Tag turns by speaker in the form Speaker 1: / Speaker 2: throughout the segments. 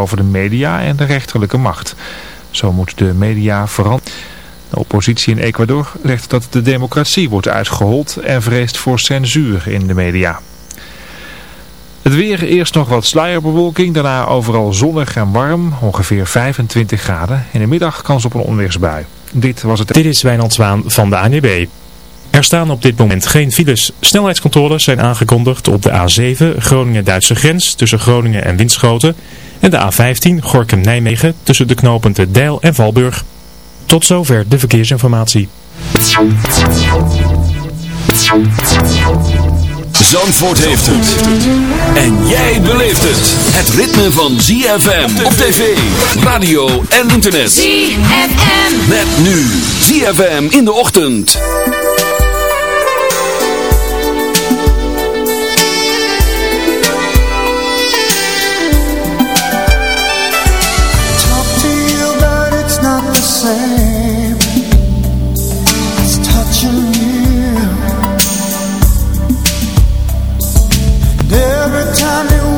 Speaker 1: over de media en de rechterlijke macht. Zo moet de media veranderen. De oppositie in Ecuador zegt dat de democratie wordt uitgehold en vreest voor censuur in de media. Het weer, eerst nog wat sluierbewolking, daarna overal zonnig en warm, ongeveer 25 graden. In de middag kans op een onweersbui. Dit was het...
Speaker 2: Dit is Wijnand Zwaan van de ANWB. Er staan op dit moment geen files. Snelheidscontroles zijn aangekondigd op de A7 Groningen-Duitse grens tussen Groningen en Winschoten. En de A15 Gorkum-Nijmegen tussen de knooppunten Deil en Valburg. Tot zover de verkeersinformatie.
Speaker 3: Zandvoort heeft het. En jij beleeft het. Het ritme van ZFM op tv, radio en internet.
Speaker 4: ZFM.
Speaker 3: Met nu ZFM in de ochtend.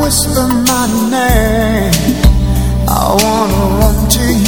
Speaker 5: Whisper my name, I wanna run to you.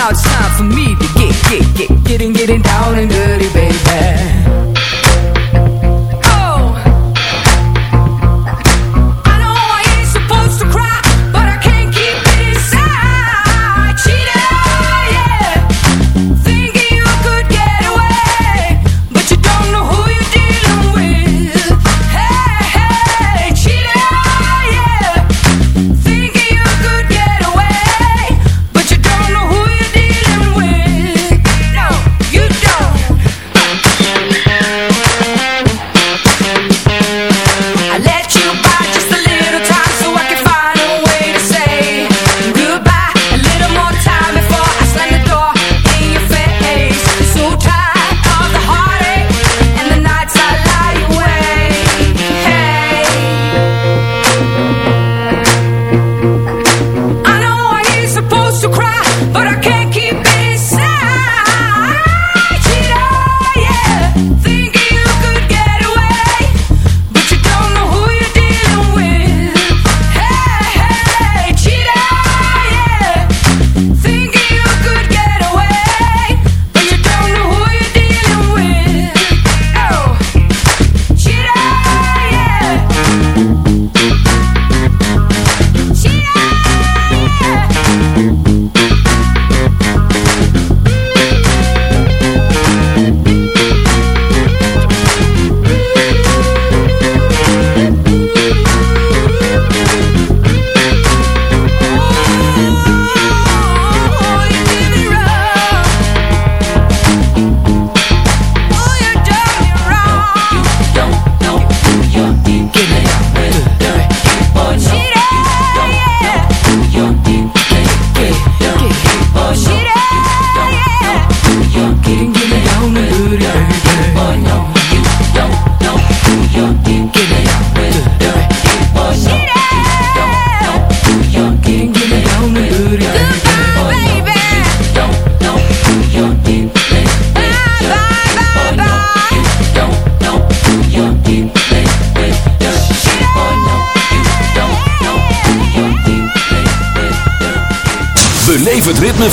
Speaker 5: now
Speaker 6: it's time for me to get, get, get, get getting, getting down and dirty, baby.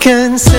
Speaker 7: can
Speaker 8: say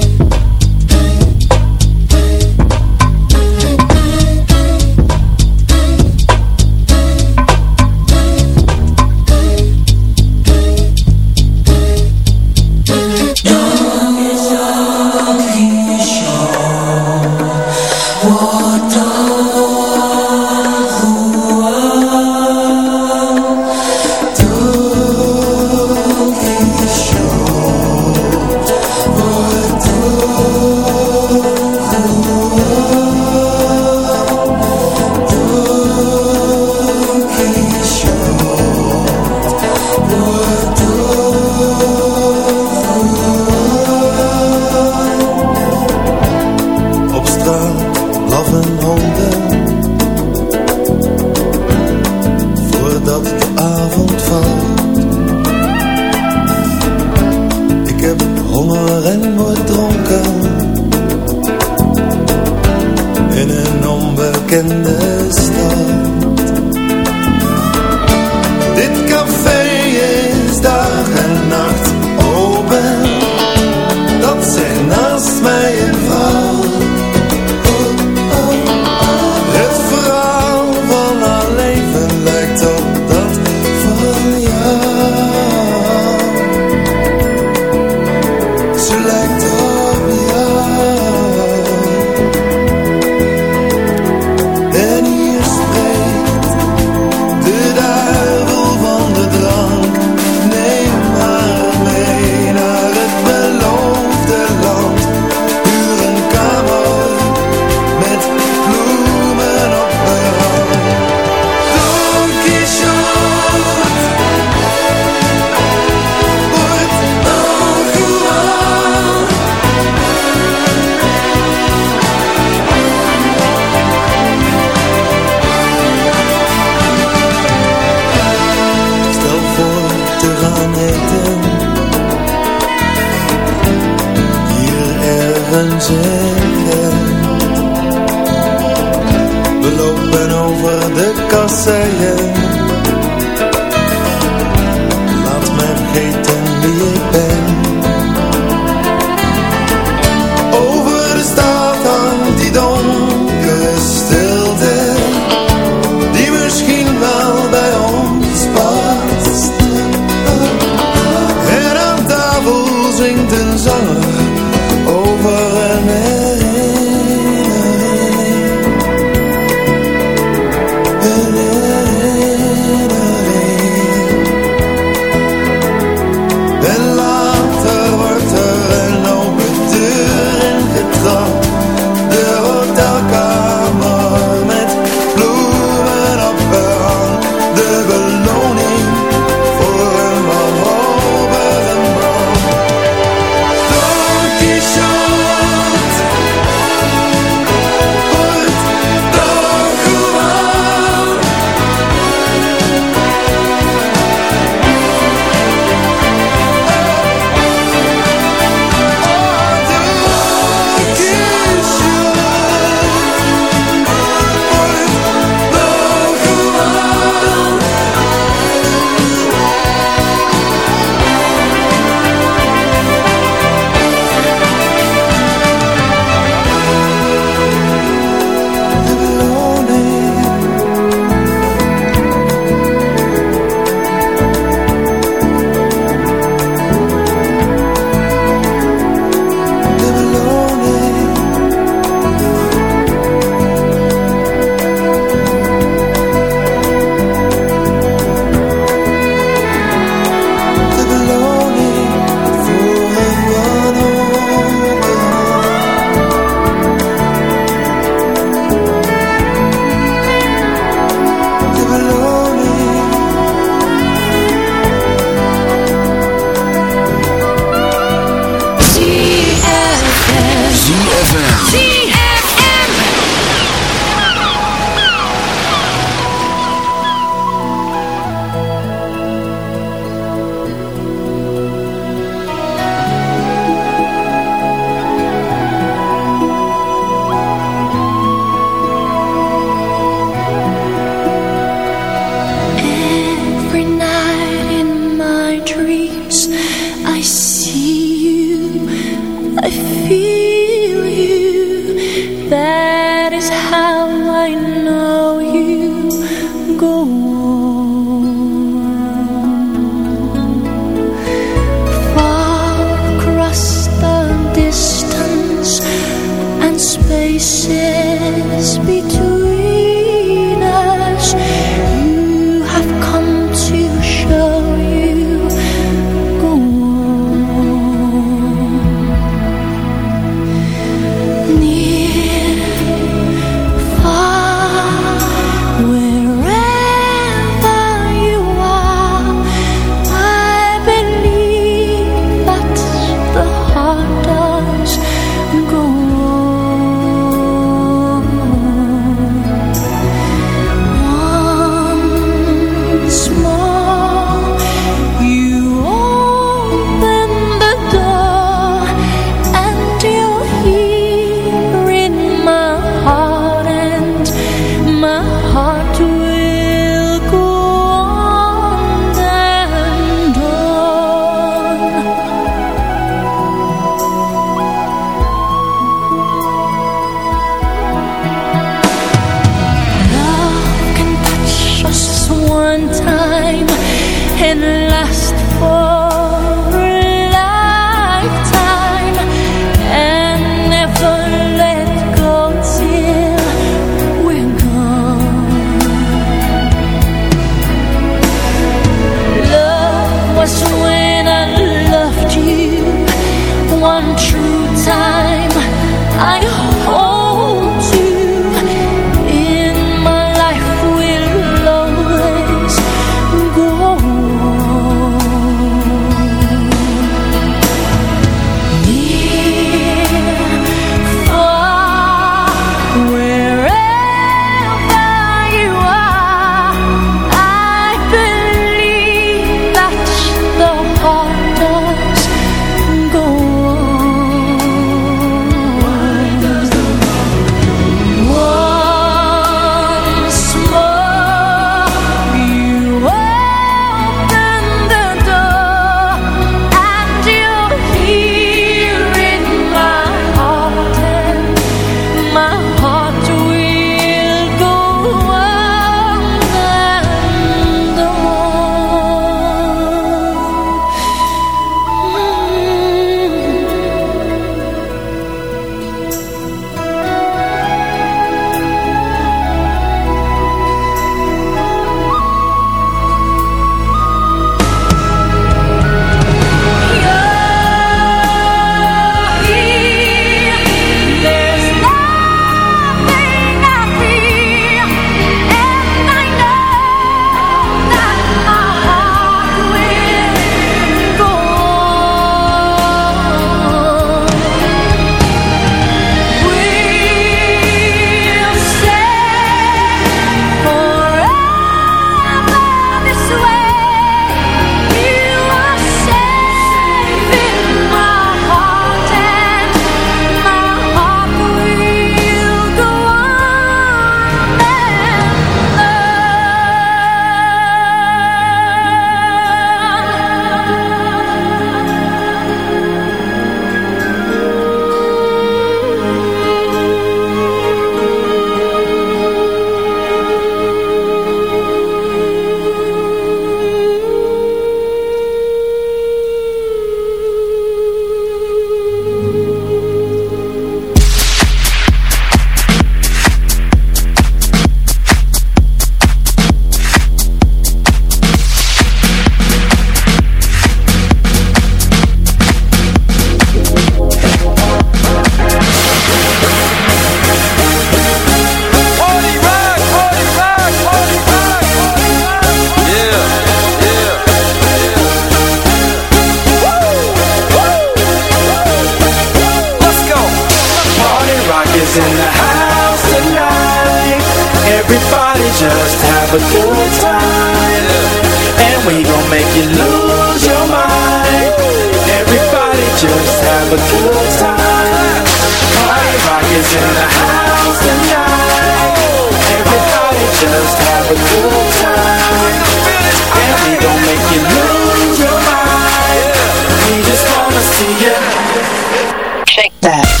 Speaker 8: wanna see. Shake that.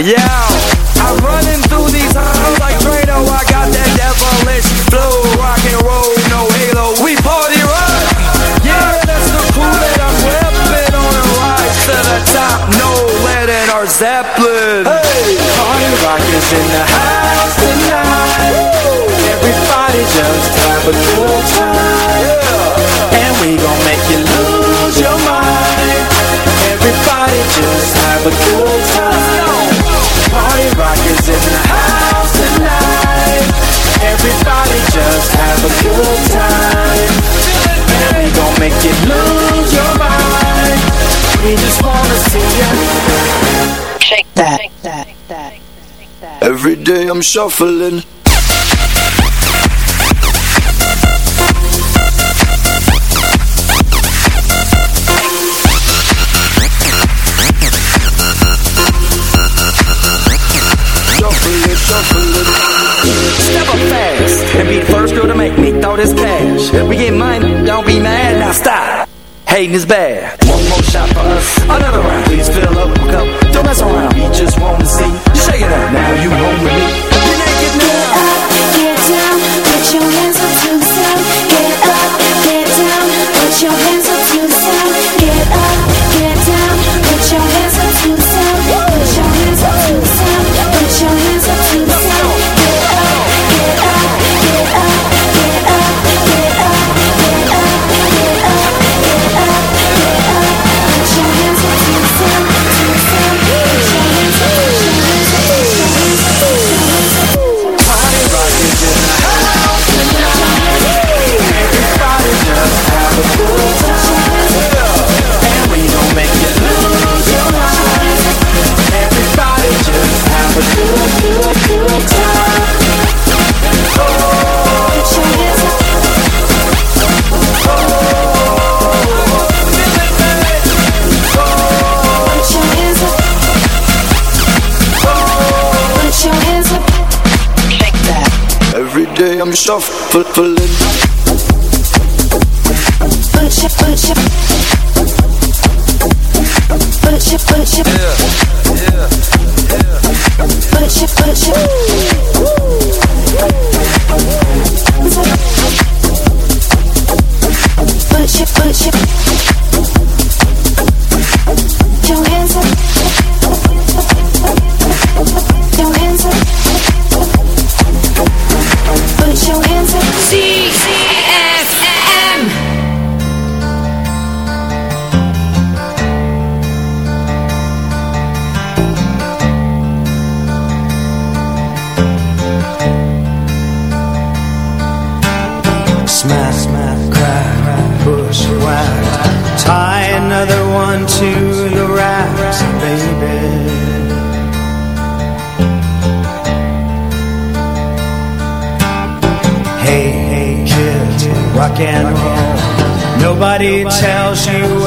Speaker 8: Yeah, I'm running through these halls like Trado. I got that devilish flow, rock and roll, no halo. We party right. Yeah, that's the cool that I'm repping on the rise to the top. No lead in our Zeppelin.
Speaker 9: Shake that,
Speaker 10: Every day I'm shuffling.
Speaker 8: Step up fast. And be the first girl to make me throw this cash. We get money is bad.
Speaker 5: Verlen Nobody tells you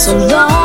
Speaker 8: so
Speaker 11: long.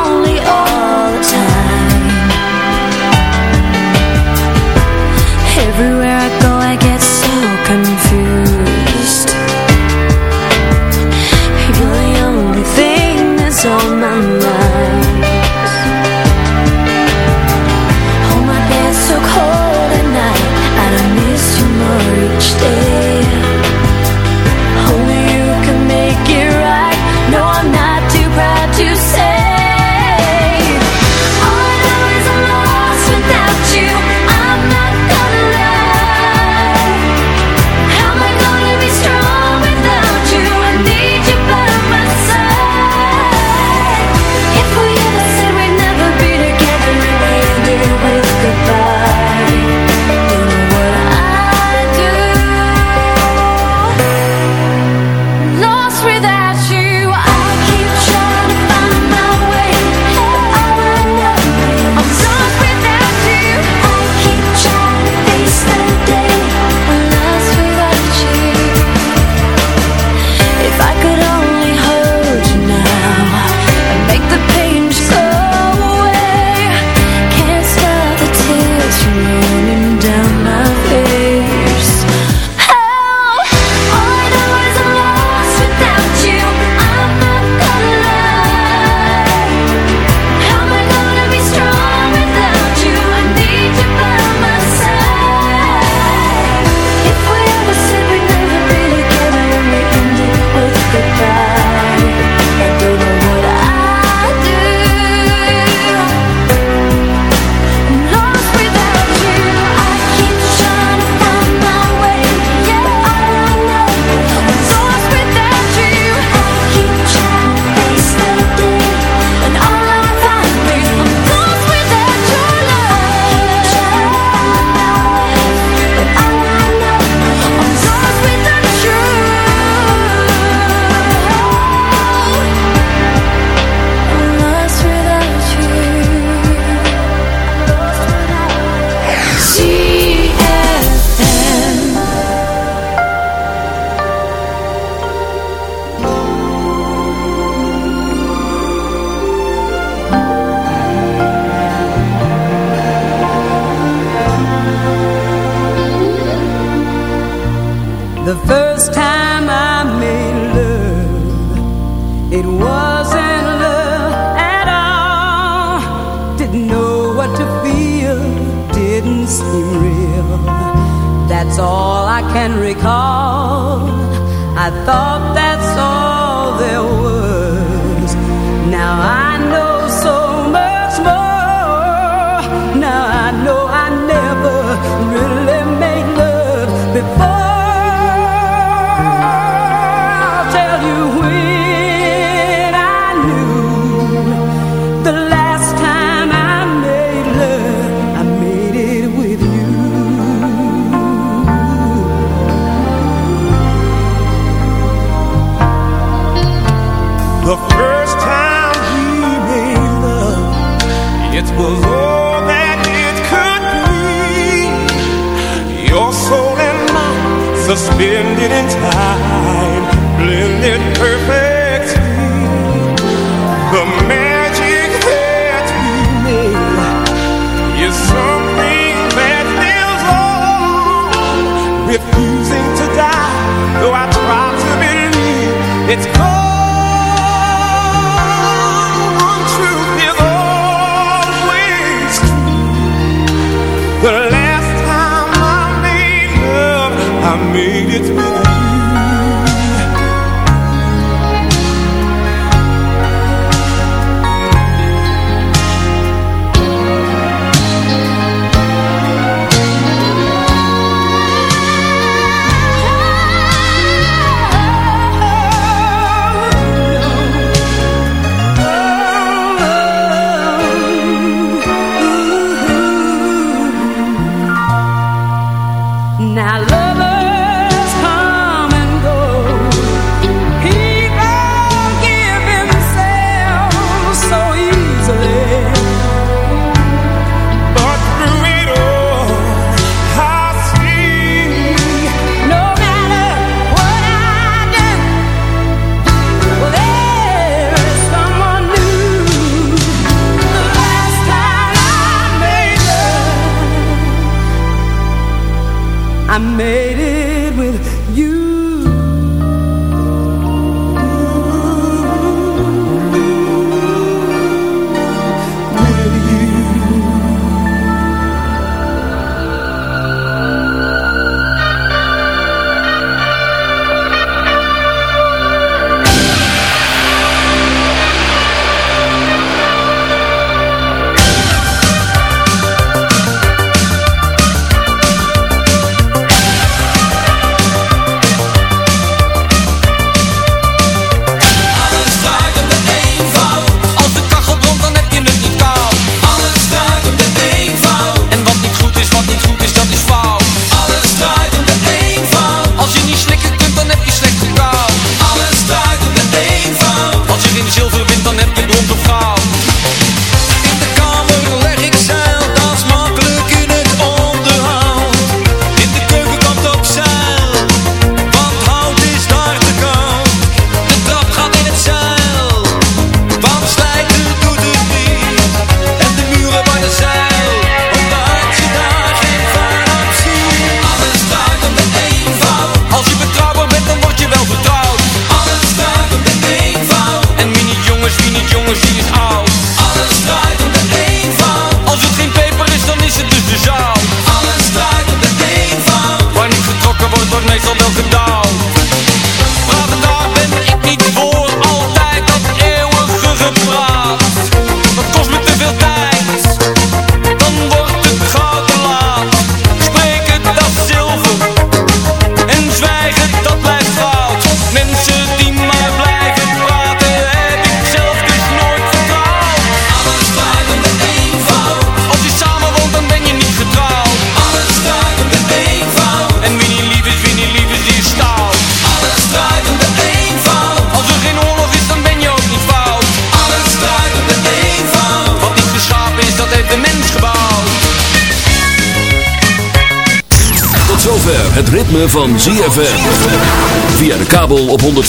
Speaker 11: 104.5.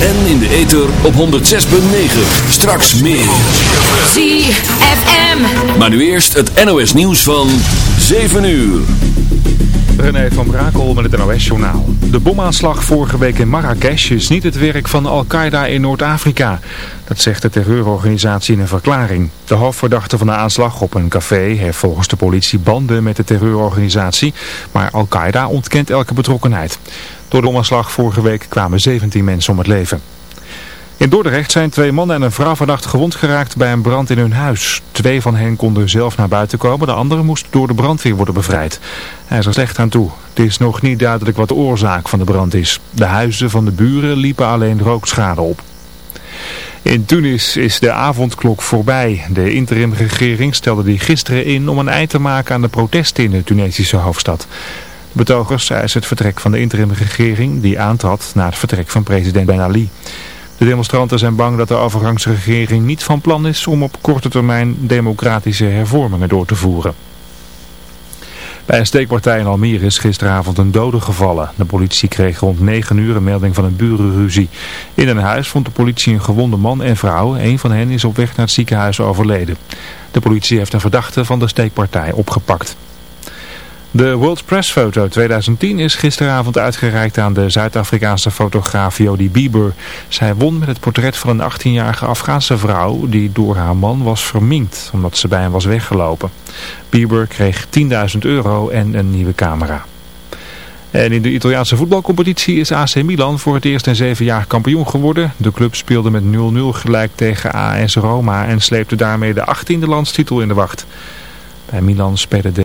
Speaker 11: En in de ether op 106.9. Straks meer.
Speaker 3: ZFM.
Speaker 11: Maar nu eerst het NOS nieuws van 7 uur.
Speaker 1: René van Brakel met het NOS-journaal. De bomaanslag vorige week in Marrakesh is niet het werk van Al-Qaeda in Noord-Afrika. Dat zegt de terreurorganisatie in een verklaring. De hoofdverdachte van de aanslag op een café heeft volgens de politie banden met de terreurorganisatie. Maar Al-Qaeda ontkent elke betrokkenheid. Door de bomaanslag vorige week kwamen 17 mensen om het leven. In Dordrecht zijn twee mannen en een vrouw vannacht gewond geraakt bij een brand in hun huis. Twee van hen konden zelf naar buiten komen, de andere moest door de brandweer worden bevrijd. Hij is er slecht aan toe. Het is nog niet duidelijk wat de oorzaak van de brand is. De huizen van de buren liepen alleen rookschade op. In Tunis is de avondklok voorbij. De interimregering stelde die gisteren in om een eind te maken aan de protesten in de Tunesische hoofdstad. Betogers eisen het vertrek van de interimregering die aantrad na het vertrek van president Ben Ali. De demonstranten zijn bang dat de overgangsregering niet van plan is om op korte termijn democratische hervormingen door te voeren. Bij een steekpartij in Almere is gisteravond een dode gevallen. De politie kreeg rond 9 uur een melding van een burenruzie. In een huis vond de politie een gewonde man en vrouw. Een van hen is op weg naar het ziekenhuis overleden. De politie heeft een verdachte van de steekpartij opgepakt. De World Press Photo 2010 is gisteravond uitgereikt aan de Zuid-Afrikaanse fotograaf Jodie Bieber. Zij won met het portret van een 18-jarige Afghaanse vrouw die door haar man was verminkt omdat ze bij hem was weggelopen. Bieber kreeg 10.000 euro en een nieuwe camera. En in de Italiaanse voetbalcompetitie is AC Milan voor het eerst in zeven jaar kampioen geworden. De club speelde met 0-0 gelijk tegen AS Roma en sleepte daarmee de 18e landstitel in de wacht. Bij Milan spelen de